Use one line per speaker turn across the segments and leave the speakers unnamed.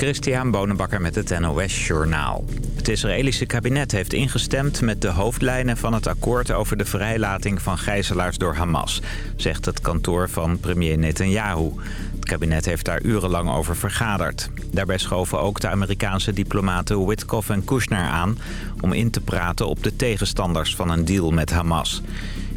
Christian Bonenbakker met het NOS Journaal. Het Israëlische kabinet heeft ingestemd met de hoofdlijnen van het akkoord... over de vrijlating van gijzelaars door Hamas, zegt het kantoor van premier Netanyahu. Het kabinet heeft daar urenlang over vergaderd. Daarbij schoven ook de Amerikaanse diplomaten Witkoff en Kushner aan... om in te praten op de tegenstanders van een deal met Hamas.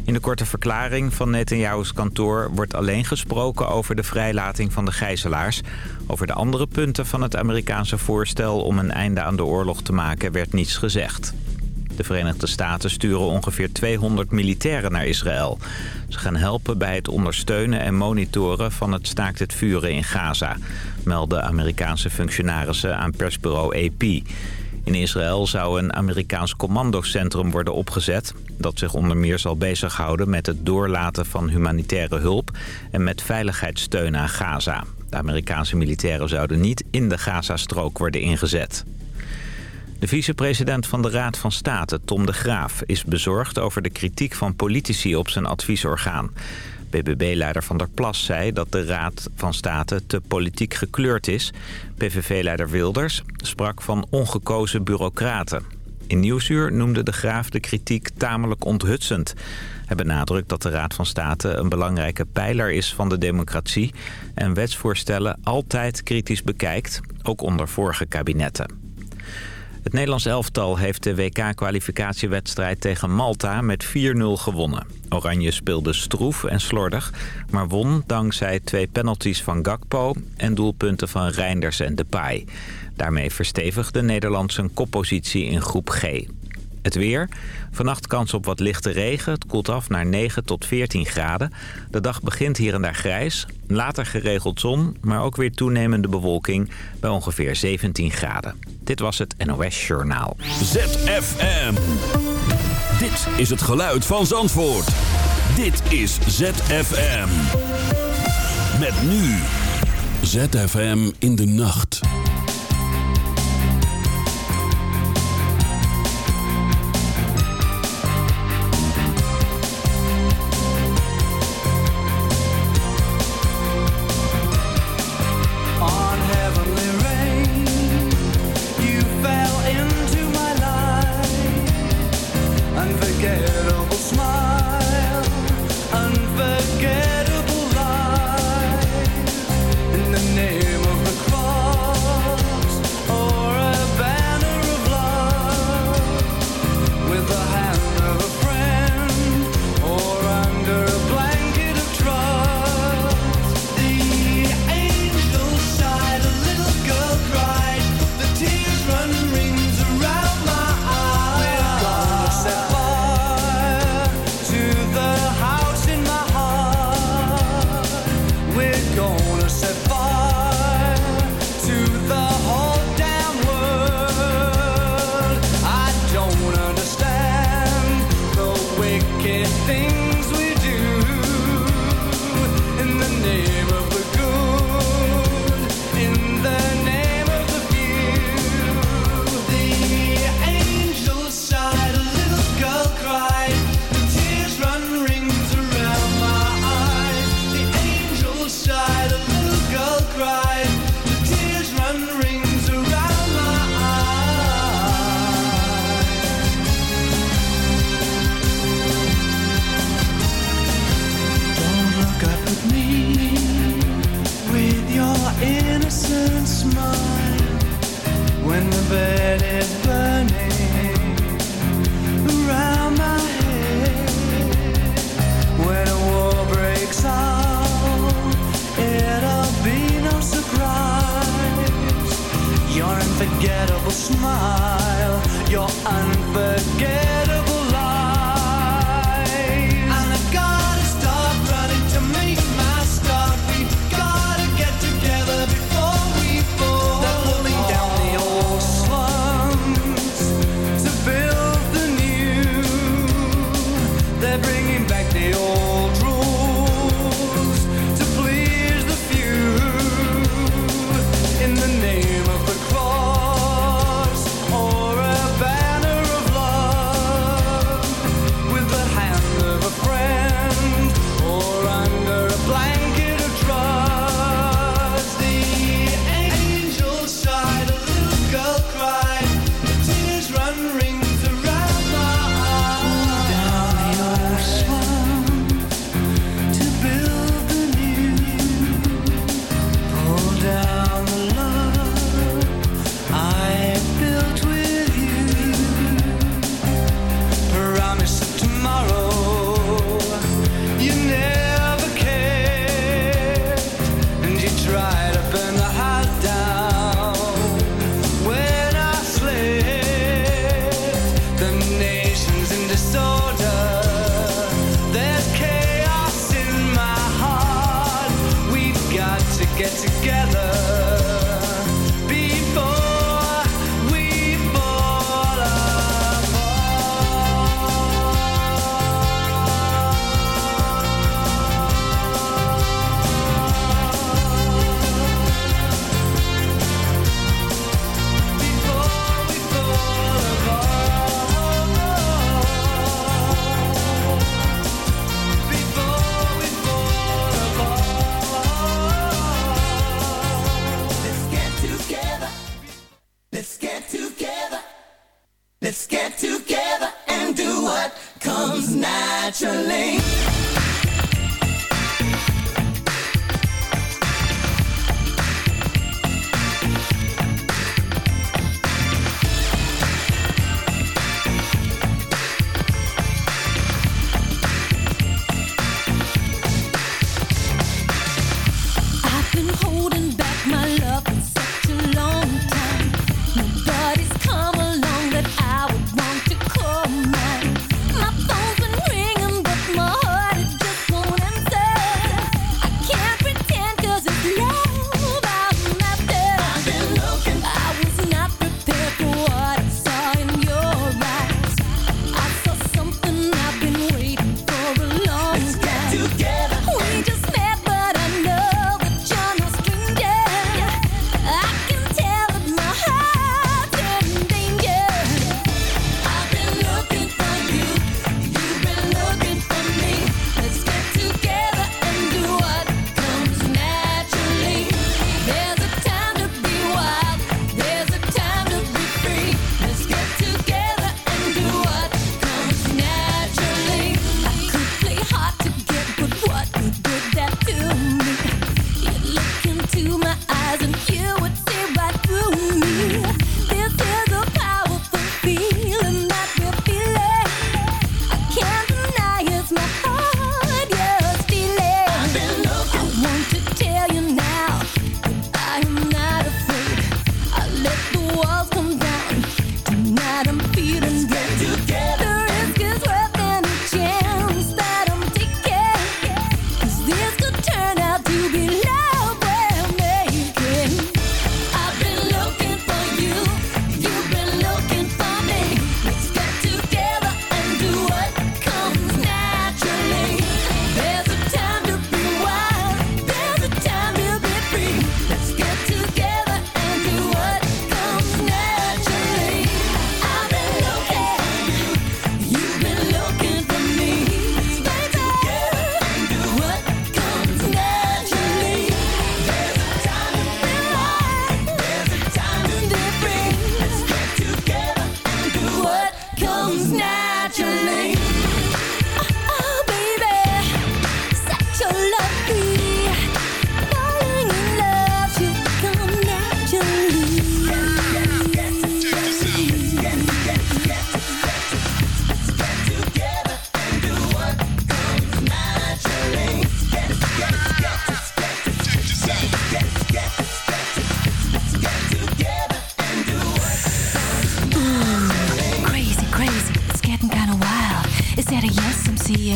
In de korte verklaring van Netanyahu's kantoor wordt alleen gesproken over de vrijlating van de gijzelaars. Over de andere punten van het Amerikaanse voorstel om een einde aan de oorlog te maken werd niets gezegd. De Verenigde Staten sturen ongeveer 200 militairen naar Israël. Ze gaan helpen bij het ondersteunen en monitoren van het staakt het vuren in Gaza, melden Amerikaanse functionarissen aan persbureau AP. In Israël zou een Amerikaans commandocentrum worden opgezet... dat zich onder meer zal bezighouden met het doorlaten van humanitaire hulp... en met veiligheidssteun aan Gaza. De Amerikaanse militairen zouden niet in de Gazastrook worden ingezet. De vicepresident van de Raad van State, Tom de Graaf, is bezorgd over de kritiek van politici op zijn adviesorgaan. BBB-leider Van der Plas zei dat de Raad van State te politiek gekleurd is. PVV-leider Wilders sprak van ongekozen bureaucraten. In Nieuwsuur noemde de Graaf de kritiek tamelijk onthutsend. Hij benadrukt dat de Raad van State een belangrijke pijler is van de democratie... en wetsvoorstellen altijd kritisch bekijkt, ook onder vorige kabinetten. Het Nederlands elftal heeft de WK-kwalificatiewedstrijd tegen Malta met 4-0 gewonnen. Oranje speelde stroef en slordig, maar won dankzij twee penalties van Gakpo... en doelpunten van Reinders en Depay. Daarmee verstevigde Nederland zijn koppositie in groep G. Het weer. Vannacht kans op wat lichte regen. Het koelt af naar 9 tot 14 graden. De dag begint hier en daar grijs. Later geregeld zon, maar ook weer toenemende bewolking bij ongeveer 17 graden. Dit was het NOS Journaal.
ZFM. Dit is het geluid van Zandvoort. Dit is ZFM. Met nu. ZFM in de nacht.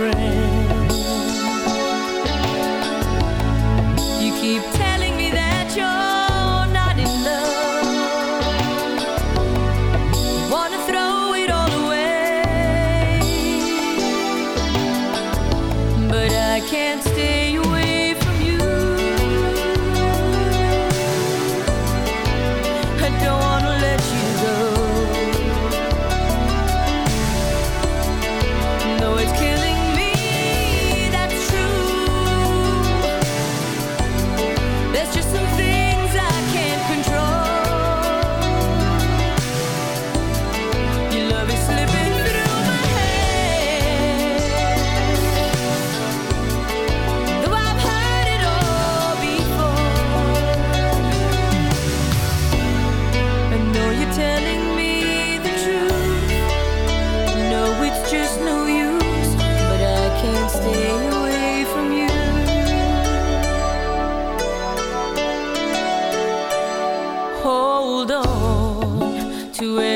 friend.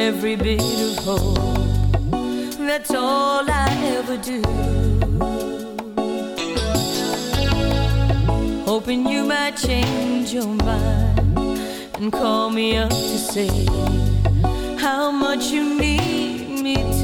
every bit of hope. That's all I ever do. Hoping you might change your mind and call me up to say how much you need me to.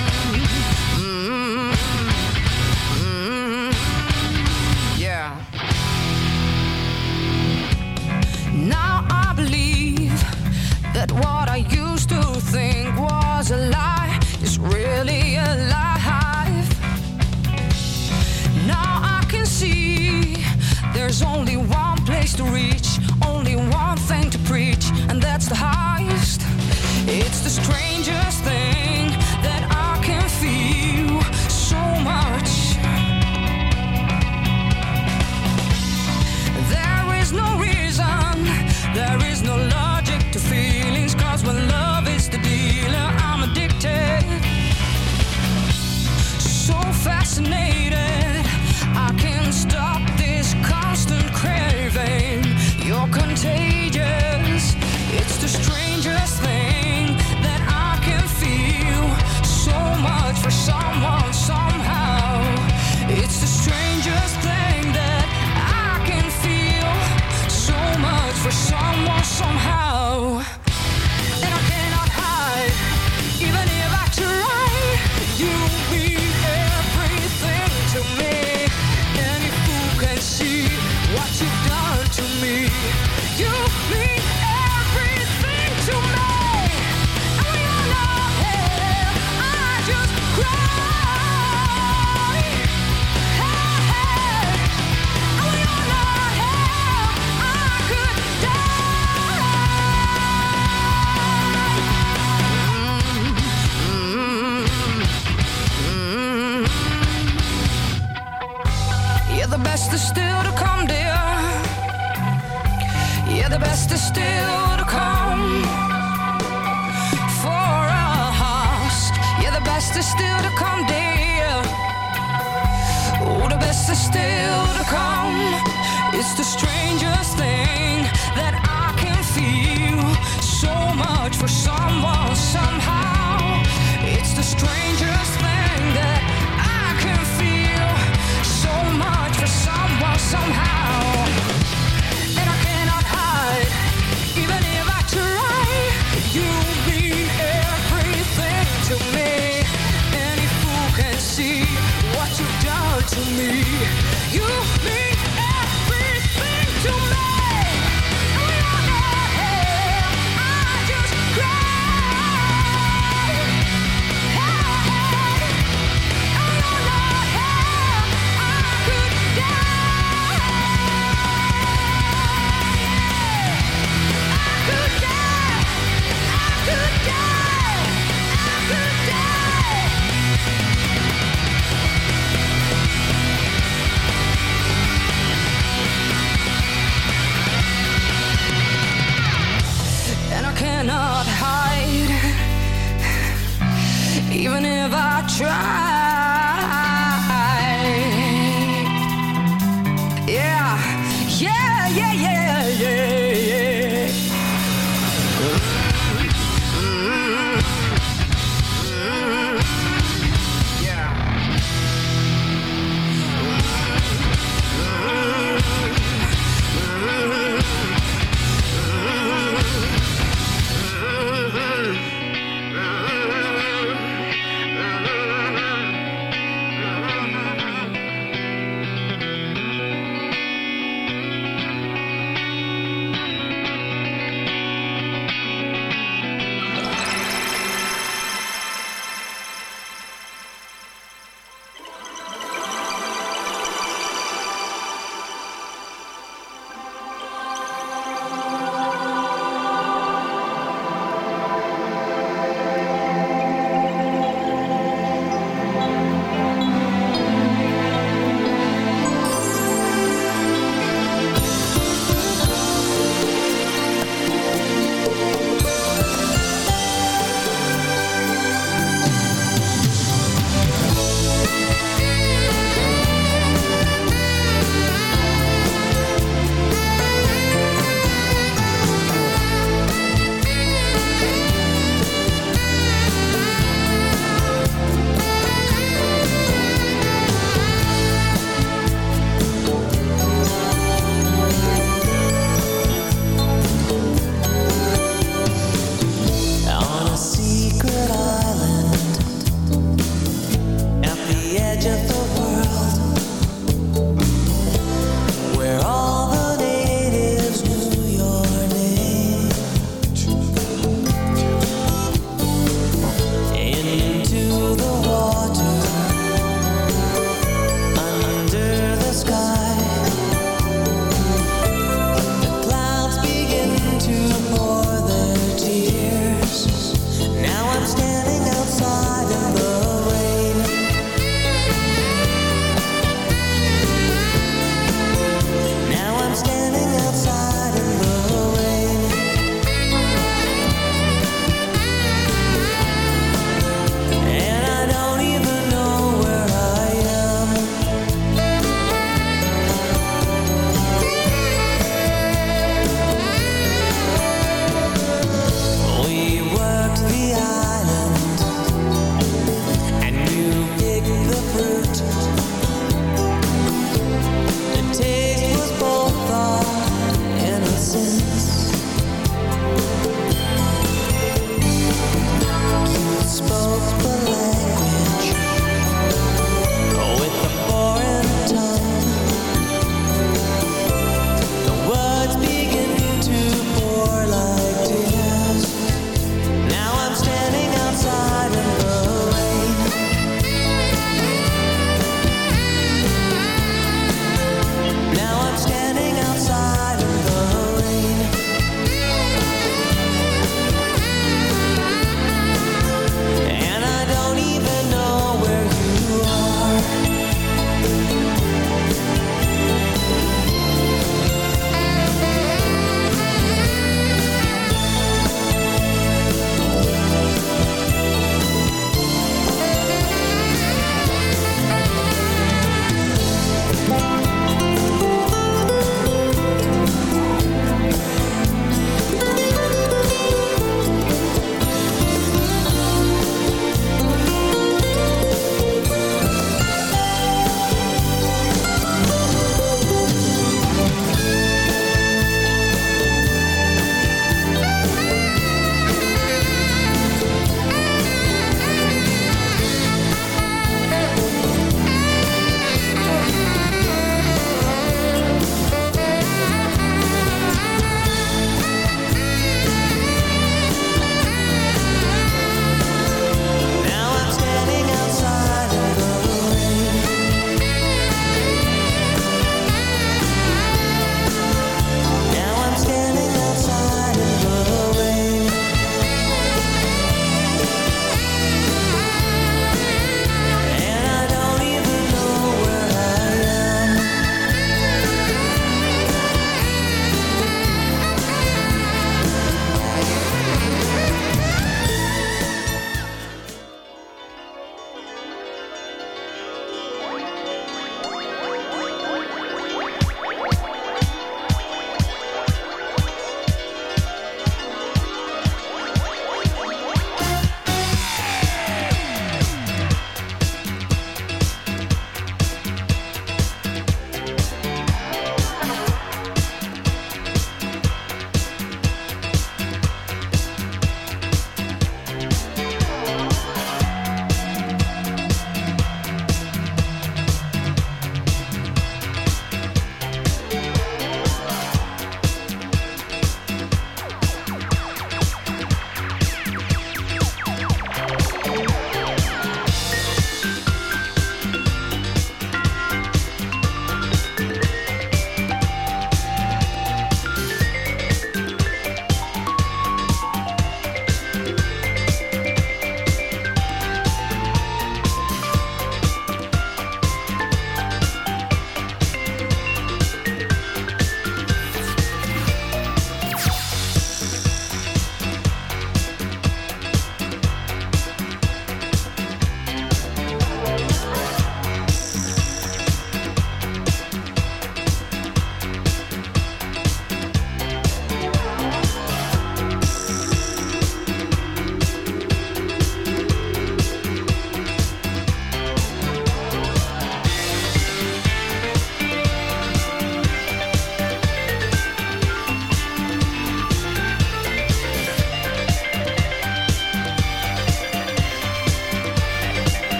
Yeah, the best is still to come, dear. Yeah, the best is still to come for us. Yeah, the best is still to come, dear. Oh, the best is still to come. It's the strangest thing that I can feel. So much for someone, somehow. It's the strangest. try.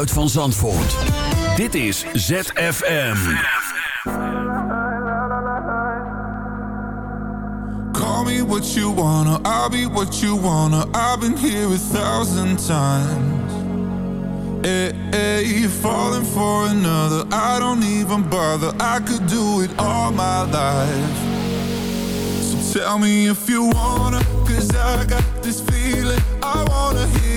Geluid van Zandvoort. Dit is ZFM.
Call me what you wanna, I'll be what you wanna. I've been here a thousand times. Eh, hey, hey, you're falling for another. I don't even bother. I could do it all my life. So tell me if you wanna, cause I got this feeling. I wanna hear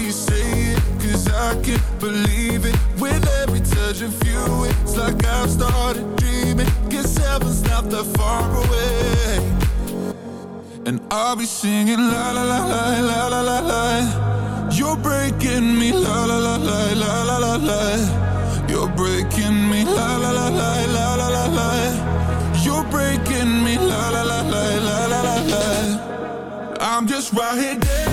I can't believe it. With every touch of you, it's like I've started dreaming. Guess heaven's not that far away. And I'll be singing la la la la la la la la. You're breaking me la la la la la la la la. You're breaking me la la la la la la la la. You're breaking me la la la la la la la la. I'm just right here